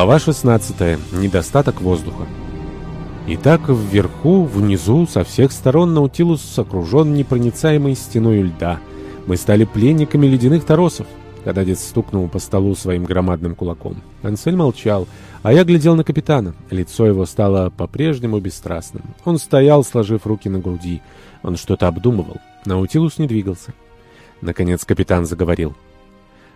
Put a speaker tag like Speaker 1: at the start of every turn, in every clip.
Speaker 1: Глава 16. Недостаток воздуха. Итак, вверху, внизу, со всех сторон Наутилус окружен непроницаемой стеной льда. Мы стали пленниками ледяных торосов. Кададец стукнул по столу своим громадным кулаком. Ансель молчал, а я глядел на капитана. Лицо его стало по-прежнему бесстрастным. Он стоял, сложив руки на груди. Он что-то обдумывал. Наутилус не двигался. Наконец капитан заговорил.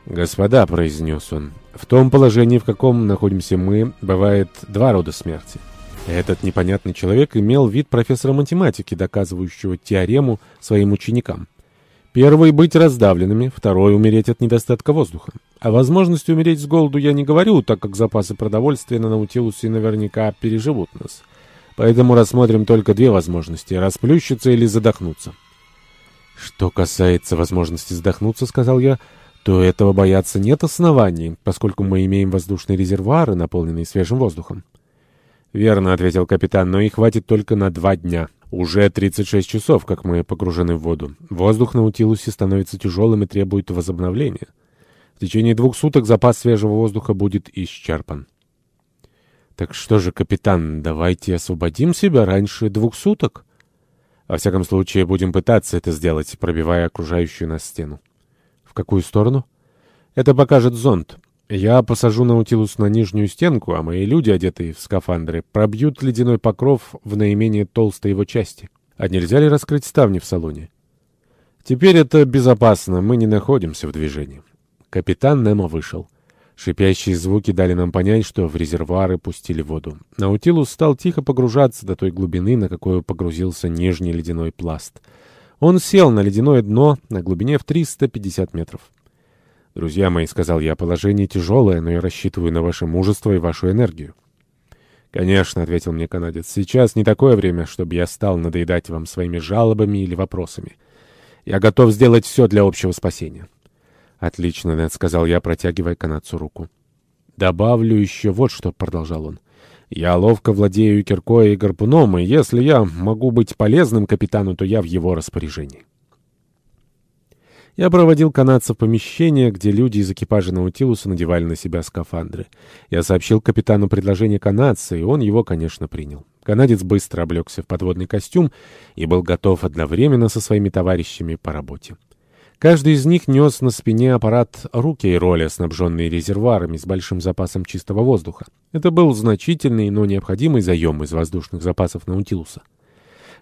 Speaker 1: «Господа», — произнес он, — «в том положении, в каком находимся мы, бывает два рода смерти». Этот непонятный человек имел вид профессора математики, доказывающего теорему своим ученикам. Первый — быть раздавленными, второй — умереть от недостатка воздуха. О возможности умереть с голоду я не говорю, так как запасы продовольствия на Наутилусе наверняка переживут нас. Поэтому рассмотрим только две возможности — расплющиться или задохнуться. «Что касается возможности задохнуться, — сказал я, — то этого бояться нет оснований, поскольку мы имеем воздушные резервуары, наполненные свежим воздухом. «Верно», — ответил капитан, — «но их хватит только на два дня. Уже 36 часов, как мы погружены в воду. Воздух на Утилусе становится тяжелым и требует возобновления. В течение двух суток запас свежего воздуха будет исчерпан». «Так что же, капитан, давайте освободим себя раньше двух суток?» «Во всяком случае, будем пытаться это сделать, пробивая окружающую нас стену». В какую сторону? Это покажет зонд. Я посажу Наутилус на нижнюю стенку, а мои люди, одетые в скафандры, пробьют ледяной покров в наименее толстой его части. А нельзя ли раскрыть ставни в салоне? Теперь это безопасно, мы не находимся в движении. Капитан Немо вышел. Шипящие звуки дали нам понять, что в резервуары пустили воду. Наутилус стал тихо погружаться до той глубины, на какую погрузился нижний ледяной пласт — он сел на ледяное дно на глубине в 350 метров. «Друзья мои», — сказал я, — «положение тяжелое, но я рассчитываю на ваше мужество и вашу энергию». «Конечно», — ответил мне канадец, — «сейчас не такое время, чтобы я стал надоедать вам своими жалобами или вопросами. Я готов сделать все для общего спасения». «Отлично, Нед», — сказал я, протягивая канадцу руку. «Добавлю еще вот что», — продолжал он. Я ловко владею киркой и гарпуном, и если я могу быть полезным капитану, то я в его распоряжении. Я проводил канадцев в помещение, где люди из экипажа Наутилуса надевали на себя скафандры. Я сообщил капитану предложение канадца, и он его, конечно, принял. Канадец быстро облегся в подводный костюм и был готов одновременно со своими товарищами по работе. Каждый из них нес на спине аппарат руки и роли, снабженный резервуарами с большим запасом чистого воздуха. Это был значительный, но необходимый заем из воздушных запасов Наутилуса.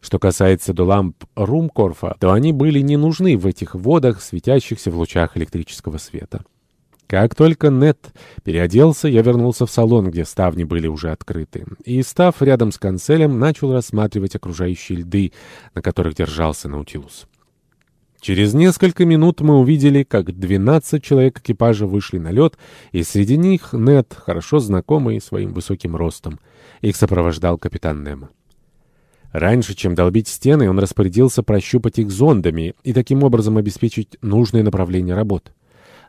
Speaker 1: Что касается до ламп Румкорфа, то они были не нужны в этих водах, светящихся в лучах электрического света. Как только Нет переоделся, я вернулся в салон, где ставни были уже открыты, и, став рядом с канцелем, начал рассматривать окружающие льды, на которых держался Наутилус. Через несколько минут мы увидели, как 12 человек экипажа вышли на лед, и среди них Нед, хорошо знакомый своим высоким ростом. Их сопровождал капитан Немо. Раньше, чем долбить стены, он распорядился прощупать их зондами и таким образом обеспечить нужное направление работ.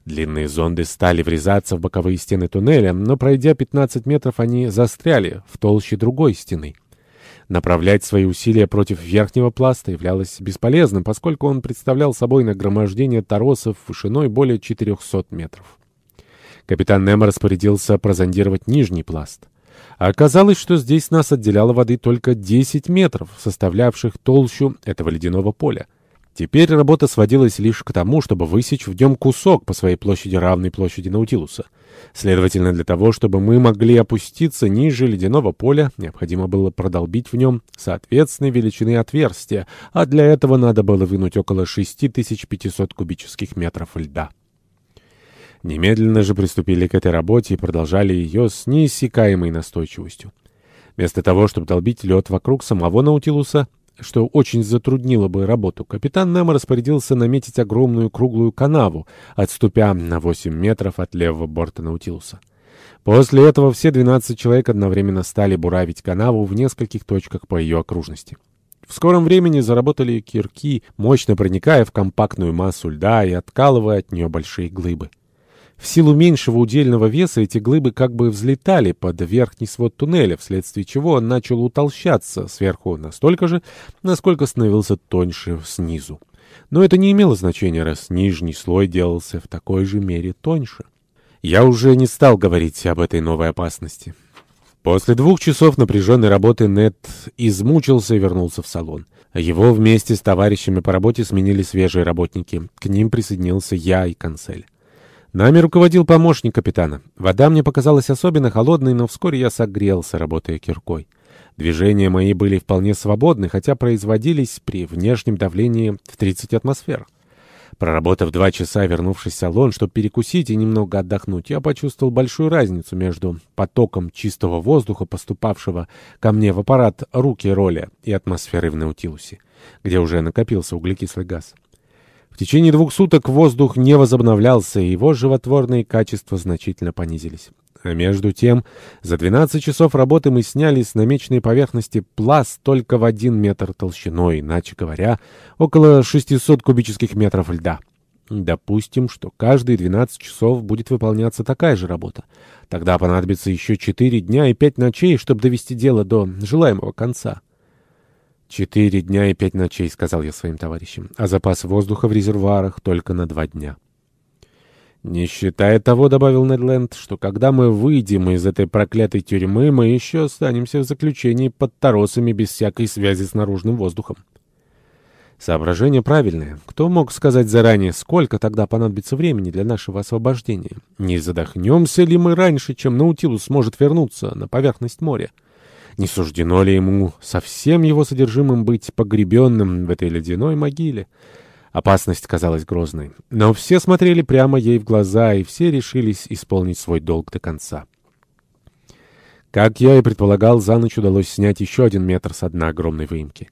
Speaker 1: Длинные зонды стали врезаться в боковые стены туннеля, но, пройдя 15 метров, они застряли в толще другой стены. Направлять свои усилия против верхнего пласта являлось бесполезным, поскольку он представлял собой нагромождение торосов вышиной более 400 метров. Капитан Немо распорядился прозондировать нижний пласт. А оказалось, что здесь нас отделяло воды только 10 метров, составлявших толщу этого ледяного поля. Теперь работа сводилась лишь к тому, чтобы высечь в нем кусок по своей площади, равной площади Наутилуса. Следовательно, для того, чтобы мы могли опуститься ниже ледяного поля, необходимо было продолбить в нем соответственной величины отверстия, а для этого надо было вынуть около 6500 кубических метров льда. Немедленно же приступили к этой работе и продолжали ее с неиссякаемой настойчивостью. Вместо того, чтобы долбить лед вокруг самого Наутилуса, что очень затруднило бы работу, капитан Немо распорядился наметить огромную круглую канаву, отступя на 8 метров от левого борта Наутилуса. После этого все 12 человек одновременно стали буравить канаву в нескольких точках по ее окружности. В скором времени заработали кирки, мощно проникая в компактную массу льда и откалывая от нее большие глыбы. В силу меньшего удельного веса эти глыбы как бы взлетали под верхний свод туннеля, вследствие чего он начал утолщаться сверху настолько же, насколько становился тоньше снизу. Но это не имело значения, раз нижний слой делался в такой же мере тоньше. Я уже не стал говорить об этой новой опасности. После двух часов напряженной работы Нед измучился и вернулся в салон. Его вместе с товарищами по работе сменили свежие работники. К ним присоединился я и Консель. Нами руководил помощник капитана. Вода мне показалась особенно холодной, но вскоре я согрелся, работая киркой. Движения мои были вполне свободны, хотя производились при внешнем давлении в 30 атмосфер. Проработав два часа, вернувшись в салон, чтобы перекусить и немного отдохнуть, я почувствовал большую разницу между потоком чистого воздуха, поступавшего ко мне в аппарат руки роли, и атмосферой в Наутилусе, где уже накопился углекислый газ. В течение двух суток воздух не возобновлялся, и его животворные качества значительно понизились. А между тем, за 12 часов работы мы сняли с намеченной поверхности пласт только в один метр толщиной, иначе говоря, около 600 кубических метров льда. Допустим, что каждые 12 часов будет выполняться такая же работа. Тогда понадобится еще 4 дня и 5 ночей, чтобы довести дело до желаемого конца. «Четыре дня и пять ночей», — сказал я своим товарищам, «а запас воздуха в резервуарах только на два дня». «Не считая того, — добавил Недленд, — что когда мы выйдем из этой проклятой тюрьмы, мы еще останемся в заключении под торосами без всякой связи с наружным воздухом». Соображение правильное. Кто мог сказать заранее, сколько тогда понадобится времени для нашего освобождения? Не задохнемся ли мы раньше, чем Наутилус сможет вернуться на поверхность моря? Не суждено ли ему совсем его содержимым быть погребенным в этой ледяной могиле? Опасность казалась грозной. Но все смотрели прямо ей в глаза, и все решились исполнить свой долг до конца. Как я и предполагал, за ночь удалось снять еще один метр с дна огромной выемки.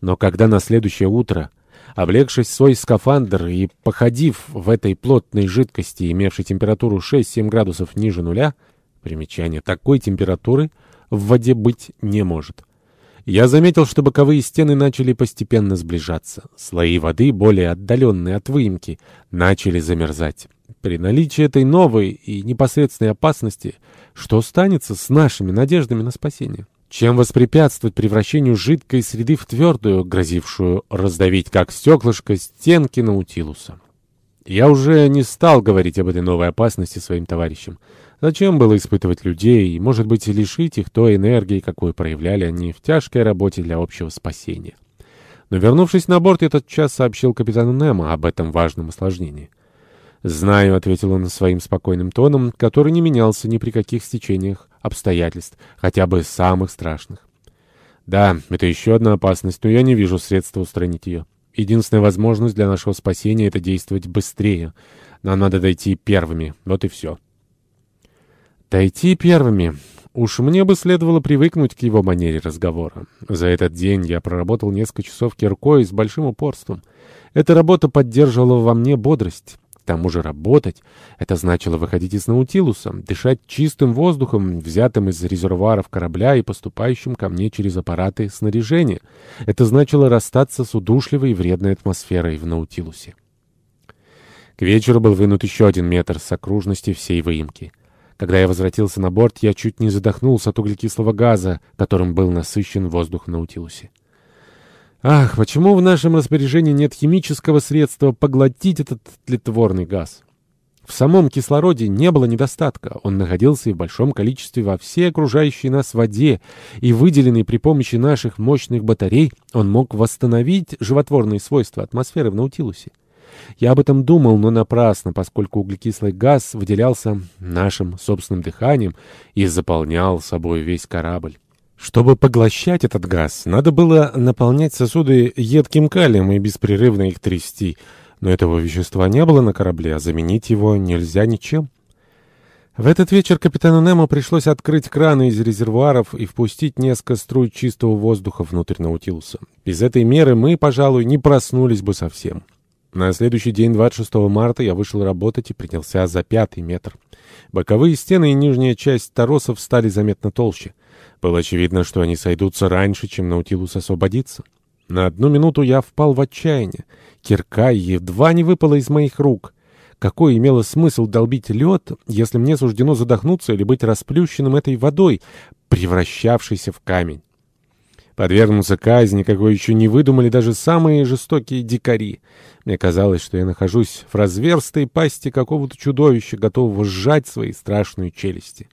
Speaker 1: Но когда на следующее утро, облегшись в свой скафандр и походив в этой плотной жидкости, имевшей температуру 6-7 градусов ниже нуля, примечание такой температуры в воде быть не может — я заметил, что боковые стены начали постепенно сближаться. Слои воды, более отдаленные от выемки, начали замерзать. При наличии этой новой и непосредственной опасности, что станется с нашими надеждами на спасение? Чем воспрепятствовать превращению жидкой среды в твердую, грозившую раздавить как стеклышко стенки Наутилуса? Я уже не стал говорить об этой новой опасности своим товарищам. Зачем было испытывать людей и, может быть, лишить их той энергии, какую проявляли они в тяжкой работе для общего спасения? Но, вернувшись на борт, я тот час сообщил капитану Немо об этом важном осложнении. «Знаю», — ответил он своим спокойным тоном, который не менялся ни при каких стечениях обстоятельств, хотя бы самых страшных. «Да, это еще одна опасность, но я не вижу средства устранить ее». Единственная возможность для нашего спасения — это действовать быстрее. Нам надо дойти первыми. Вот и все. Дойти первыми. Уж мне бы следовало привыкнуть к его манере разговора. За этот день я проработал несколько часов киркой с большим упорством. Эта работа поддерживала во мне бодрость. К тому же работать — это значило выходить из Наутилуса, дышать чистым воздухом, взятым из резервуаров корабля и поступающим ко мне через аппараты снаряжения. Это значило расстаться с удушливой и вредной атмосферой в Наутилусе. К вечеру был вынут еще один метр с окружности всей выемки. Когда я возвратился на борт, я чуть не задохнулся от углекислого газа, которым был насыщен воздух в Наутилусе. Ах, почему в нашем распоряжении нет химического средства поглотить этот тлетворный газ? В самом кислороде не было недостатка, он находился и в большом количестве во всей окружающей нас воде, и выделенный при помощи наших мощных батарей, он мог восстановить животворные свойства атмосферы в Наутилусе. Я об этом думал, но напрасно, поскольку углекислый газ выделялся нашим собственным дыханием и заполнял собой весь корабль. Чтобы поглощать этот газ, надо было наполнять сосуды едким калием и беспрерывно их трясти. Но этого вещества не было на корабле, а заменить его нельзя ничем. В этот вечер капитану Немо пришлось открыть краны из резервуаров и впустить несколько струй чистого воздуха внутрь Наутилуса. Без этой меры мы, пожалуй, не проснулись бы совсем. На следующий день, 26 марта, я вышел работать и принялся за пятый метр. Боковые стены и нижняя часть торосов стали заметно толще. Было очевидно, что они сойдутся раньше, чем Наутилус освободится. На одну минуту я впал в отчаяние. Кирка едва не выпала из моих рук. Какой имело смысл долбить лед, если мне суждено задохнуться или быть расплющенным этой водой, превращавшейся в камень? Подвергнуться казни, какой еще не выдумали даже самые жестокие дикари. Мне казалось, что я нахожусь в разверстой пасти какого-то чудовища, готового сжать свои страшные челюсти.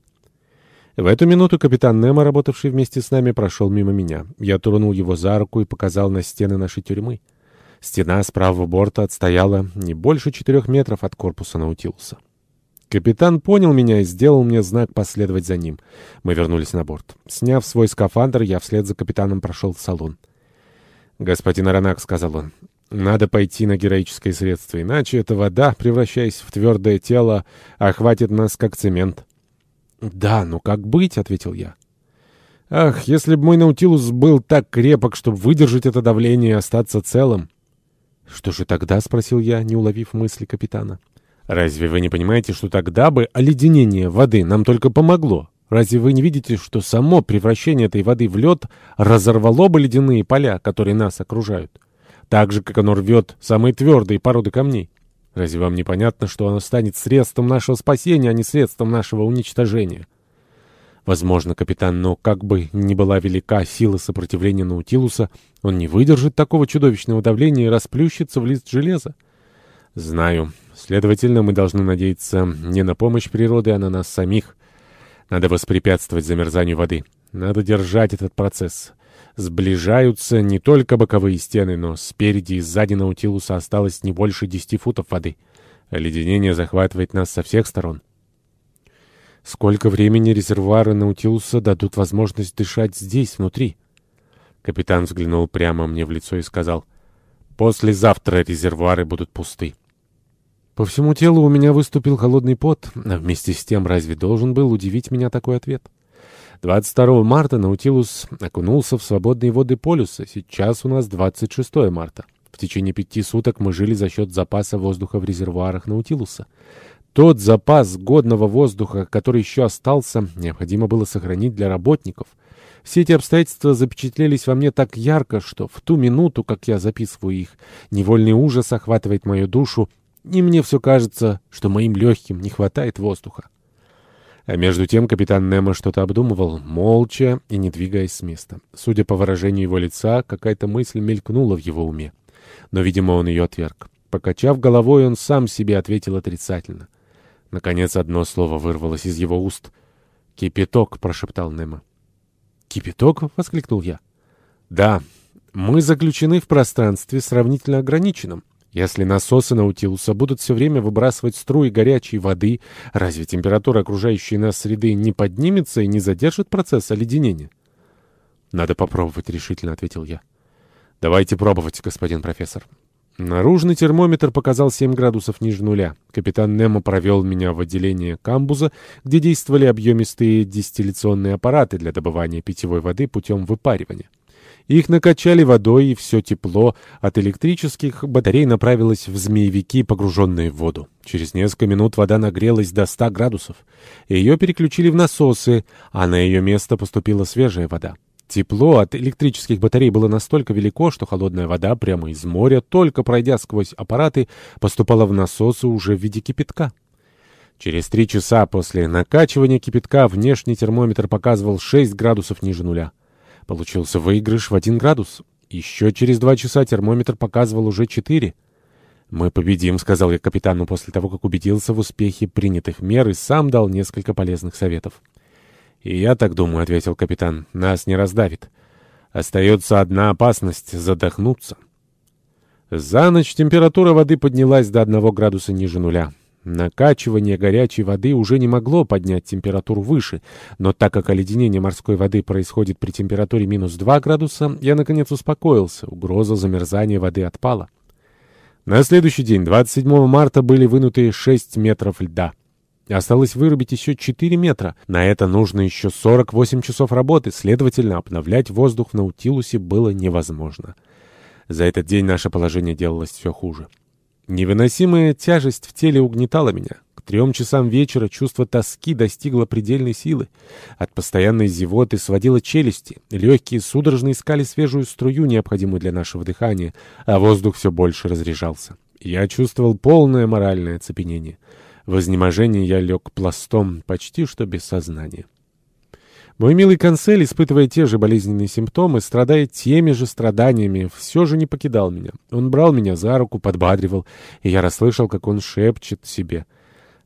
Speaker 1: В эту минуту капитан Немо, работавший вместе с нами, прошел мимо меня. Я тронул его за руку и показал на стены нашей тюрьмы. Стена с правого борта отстояла не больше четырех метров от корпуса Наутилуса. Капитан понял меня и сделал мне знак последовать за ним. Мы вернулись на борт. Сняв свой скафандр, я вслед за капитаном прошел в салон. «Господин Аронак», — сказал он, — «надо пойти на героическое средство, иначе эта вода, превращаясь в твердое тело, охватит нас как цемент». «Да, ну как быть?» — ответил я. «Ах, если бы мой Наутилус был так крепок, чтобы выдержать это давление и остаться целым!» «Что же тогда?» — спросил я, не уловив мысли капитана. Разве вы не понимаете, что тогда бы оледенение воды нам только помогло? Разве вы не видите, что само превращение этой воды в лед разорвало бы ледяные поля, которые нас окружают? Так же, как оно рвет самые твердые породы камней. Разве вам не понятно, что оно станет средством нашего спасения, а не средством нашего уничтожения? Возможно, капитан, но как бы ни была велика сила сопротивления Наутилуса, он не выдержит такого чудовищного давления и расплющится в лист железа. Знаю. Следовательно, мы должны надеяться не на помощь природы, а на нас самих. Надо воспрепятствовать замерзанию воды. Надо держать этот процесс. Сближаются не только боковые стены, но спереди и сзади Наутилуса осталось не больше десяти футов воды. Оледенение захватывает нас со всех сторон. Сколько времени резервуары Наутилуса дадут возможность дышать здесь, внутри? Капитан взглянул прямо мне в лицо и сказал, «Послезавтра резервуары будут пусты». По всему телу у меня выступил холодный пот, вместе с тем разве должен был удивить меня такой ответ? 22 марта Наутилус окунулся в свободные воды полюса, сейчас у нас 26 марта. В течение пяти суток мы жили за счет запаса воздуха в резервуарах Наутилуса. Тот запас годного воздуха, который еще остался, необходимо было сохранить для работников. Все эти обстоятельства запечатлелись во мне так ярко, что в ту минуту, как я записываю их, невольный ужас охватывает мою душу, и мне все кажется, что моим легким не хватает воздуха. А между тем капитан Немо что-то обдумывал, молча и не двигаясь с места. Судя по выражению его лица, какая-то мысль мелькнула в его уме. Но, видимо, он ее отверг. Покачав головой, он сам себе ответил отрицательно. Наконец, одно слово вырвалось из его уст. «Кипяток», — прошептал Немо. «Кипяток?» — воскликнул я. «Да, мы заключены в пространстве сравнительно ограниченном. Если насосы Наутилуса будут все время выбрасывать струи горячей воды, разве температура окружающей нас среды не поднимется и не задержит процесс оледенения? «Надо попробовать», — решительно ответил я. «Давайте пробовать, господин профессор». Наружный термометр показал 7 градусов ниже нуля. Капитан Немо провел меня в отделение камбуза, где действовали объемистые дистилляционные аппараты для добывания питьевой воды путем выпаривания. Их накачали водой, и все тепло от электрических батарей направилось в змеевики, погруженные в воду. Через несколько минут вода нагрелась до 100 градусов. Ее переключили в насосы, а на ее место поступила свежая вода. Тепло от электрических батарей было настолько велико, что холодная вода прямо из моря, только пройдя сквозь аппараты, поступала в насосы уже в виде кипятка. Через три часа после накачивания кипятка внешний термометр показывал 6 градусов ниже нуля. Получился выигрыш в один градус. Еще через два часа термометр показывал уже четыре. «Мы победим», — сказал я капитану после того, как убедился в успехе принятых мер и сам дал несколько полезных советов. «И я так думаю», — ответил капитан, — «нас не раздавит. Остается одна опасность — задохнуться». За ночь температура воды поднялась до одного градуса ниже нуля. Накачивание горячей воды уже не могло поднять температуру выше, но так как оледенение морской воды происходит при температуре минус 2 градуса, я наконец успокоился, угроза замерзания воды отпала. На следующий день, 27 марта, были вынуты 6 метров льда. Осталось вырубить еще 4 метра. На это нужно еще 48 часов работы, следовательно, обновлять воздух в Наутилусе было невозможно. За этот день наше положение делалось все хуже. Невыносимая тяжесть в теле угнетала меня. К трем часам вечера чувство тоски достигло предельной силы. От постоянной зевоты сводило челюсти. Легкие судорожно искали свежую струю, необходимую для нашего дыхания, а воздух все больше разряжался. Я чувствовал полное моральное оцепенение. В изнеможении я лег пластом, почти что без сознания. Мой милый консель, испытывая те же болезненные симптомы, страдая теми же страданиями, все же не покидал меня. Он брал меня за руку, подбадривал, и я расслышал, как он шепчет себе.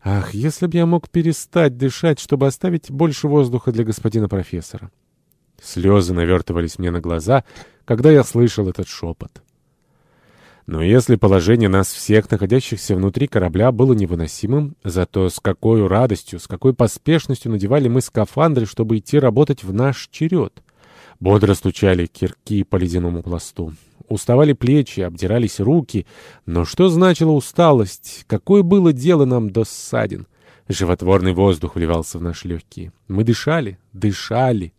Speaker 1: «Ах, если бы я мог перестать дышать, чтобы оставить больше воздуха для господина профессора!» Слезы навертывались мне на глаза, когда я слышал этот шепот. Но если положение нас всех, находящихся внутри корабля, было невыносимым, зато с какой радостью, с какой поспешностью надевали мы скафандры, чтобы идти работать в наш черед. Бодро стучали кирки по ледяному пласту. Уставали плечи, обдирались руки. Но что значила усталость? Какое было дело нам до ссадин? Животворный воздух вливался в наши легкие. Мы дышали, дышали.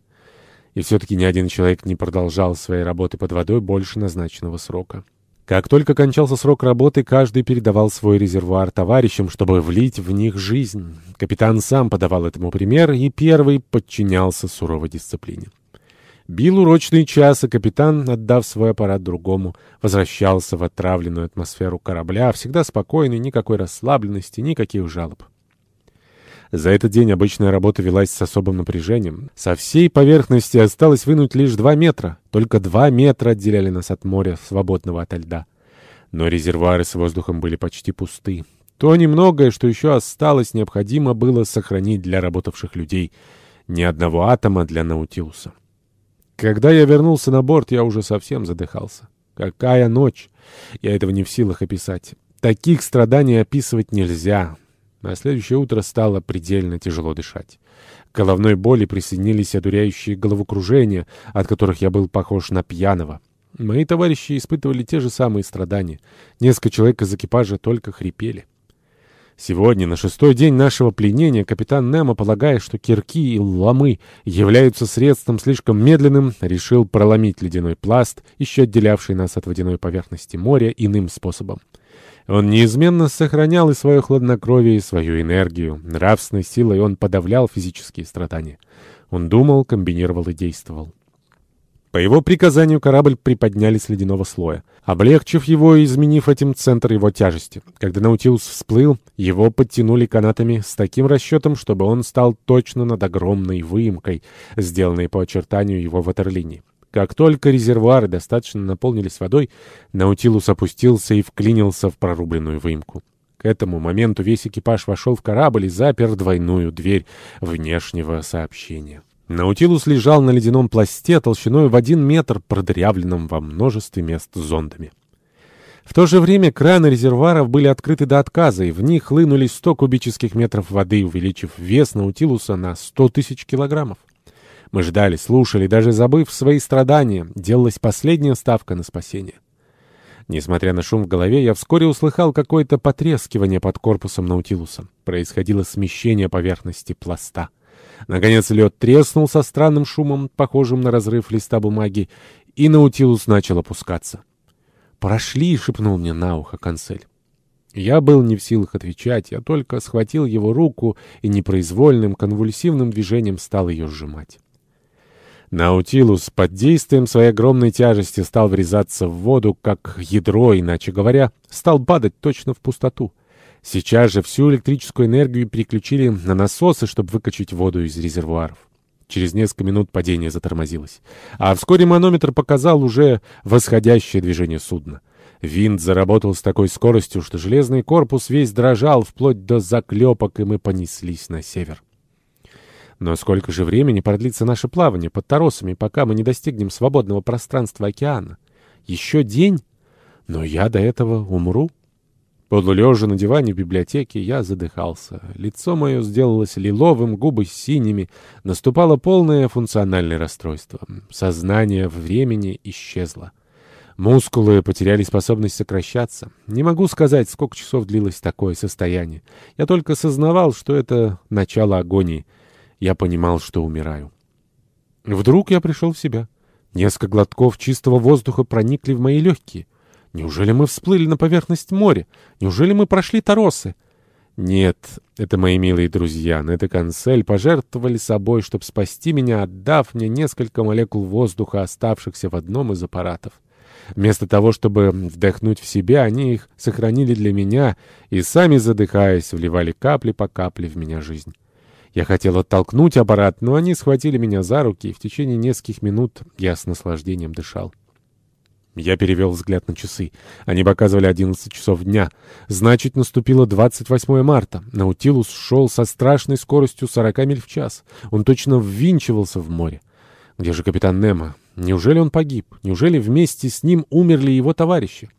Speaker 1: И все-таки ни один человек не продолжал своей работы под водой больше назначенного срока. Как только кончался срок работы, каждый передавал свой резервуар товарищам, чтобы влить в них жизнь. Капитан сам подавал этому пример и первый подчинялся суровой дисциплине. Бил урочный час, и капитан, отдав свой аппарат другому, возвращался в отравленную атмосферу корабля, всегда спокойный, никакой расслабленности, никаких жалоб. За этот день обычная работа велась с особым напряжением. Со всей поверхности осталось вынуть лишь два метра. Только два метра отделяли нас от моря, свободного от льда. Но резервуары с воздухом были почти пусты. То немногое, что еще осталось, необходимо было сохранить для работавших людей. Ни одного атома для Наутилуса. Когда я вернулся на борт, я уже совсем задыхался. Какая ночь! Я этого не в силах описать. Таких страданий описывать нельзя. На следующее утро стало предельно тяжело дышать. К головной боли присоединились одуряющие головокружения, от которых я был похож на пьяного. Мои товарищи испытывали те же самые страдания. Несколько человек из экипажа только хрипели. Сегодня, на шестой день нашего пленения, капитан Немо, полагая, что кирки и ломы являются средством слишком медленным, решил проломить ледяной пласт, еще отделявший нас от водяной поверхности моря, иным способом. Он неизменно сохранял и свое хладнокровие, и свою энергию. Нравственной силой он подавлял физические страдания. Он думал, комбинировал и действовал. По его приказанию корабль приподняли с ледяного слоя, облегчив его и изменив этим центр его тяжести. Когда Наутилус всплыл, его подтянули канатами с таким расчетом, чтобы он стал точно над огромной выемкой, сделанной по очертанию его ватерлинии. Как только резервуары достаточно наполнились водой, Наутилус опустился и вклинился в прорубленную выемку. К этому моменту весь экипаж вошел в корабль и запер двойную дверь внешнего сообщения. Наутилус лежал на ледяном пласте толщиной в один метр, продырявленном во множестве мест зондами. В то же время краны резервуаров были открыты до отказа, и в них хлынули 100 кубических метров воды, увеличив вес Наутилуса на 100 тысяч килограммов. Мы ждали, слушали, даже забыв свои страдания, делалась последняя ставка на спасение. Несмотря на шум в голове, я вскоре услыхал какое-то потрескивание под корпусом Наутилуса. Происходило смещение поверхности пласта. Наконец лед треснул со странным шумом, похожим на разрыв листа бумаги, и Наутилус начал опускаться. «Прошли!» — шепнул мне на ухо консель. Я был не в силах отвечать, я только схватил его руку и непроизвольным конвульсивным движением стал ее сжимать. Наутилус под действием своей огромной тяжести стал врезаться в воду, как ядро, иначе говоря, стал падать точно в пустоту. Сейчас же всю электрическую энергию переключили на насосы, чтобы выкачать воду из резервуаров. Через несколько минут падение затормозилось. А вскоре манометр показал уже восходящее движение судна. Винт заработал с такой скоростью, что железный корпус весь дрожал вплоть до заклепок, и мы понеслись на север. Но сколько же времени продлится наше плавание под торосами, пока мы не достигнем свободного пространства океана? Еще день? Но я до этого умру. Подлулежа на диване в библиотеке, я задыхался. Лицо мое сделалось лиловым, губы синими. Наступало полное функциональное расстройство. Сознание времени исчезло. Мускулы потеряли способность сокращаться. Не могу сказать, сколько часов длилось такое состояние. Я только сознавал, что это начало агонии я понимал, что умираю. Вдруг я пришел в себя. Несколько глотков чистого воздуха проникли в мои легкие. Неужели мы всплыли на поверхность моря? Неужели мы прошли Торосы? Нет, это мои милые друзья, на это консель пожертвовали собой, чтобы спасти меня, отдав мне несколько молекул воздуха, оставшихся в одном из аппаратов. Вместо того, чтобы вдохнуть в себя, они их сохранили для меня и, сами задыхаясь, вливали капли по капле в меня жизнь. Я хотел оттолкнуть аппарат, но они схватили меня за руки, и в течение нескольких минут я с наслаждением дышал. Я перевел взгляд на часы. Они показывали 11 часов дня. Значит, наступило 28 марта. Наутилус шел со страшной скоростью 40 миль в час. Он точно ввинчивался в море. Где же капитан Немо? Неужели он погиб? Неужели вместе с ним умерли его товарищи?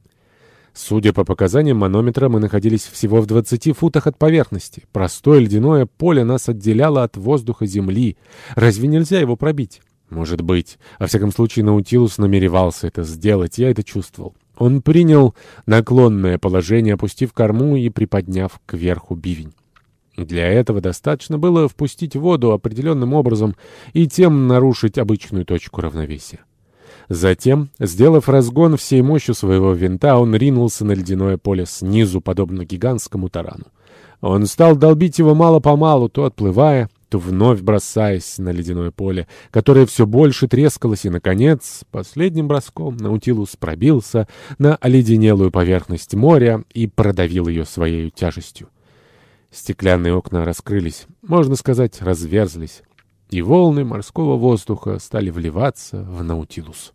Speaker 1: Судя по показаниям манометра, мы находились всего в 20 футах от поверхности. Простое ледяное поле нас отделяло от воздуха Земли. Разве нельзя его пробить? Может быть. Во всяком случае, Наутилус намеревался это сделать, я это чувствовал. Он принял наклонное положение, опустив корму и приподняв кверху бивень. Для этого достаточно было впустить воду определенным образом и тем нарушить обычную точку равновесия. Затем, сделав разгон всей мощью своего винта, он ринулся на ледяное поле снизу, подобно гигантскому тарану. Он стал долбить его мало-помалу, то отплывая, то вновь бросаясь на ледяное поле, которое все больше трескалось, и, наконец, последним броском Наутилус пробился на оледенелую поверхность моря и продавил ее своей тяжестью. Стеклянные окна раскрылись, можно сказать, разверзлись, и волны морского воздуха стали вливаться в Наутилус.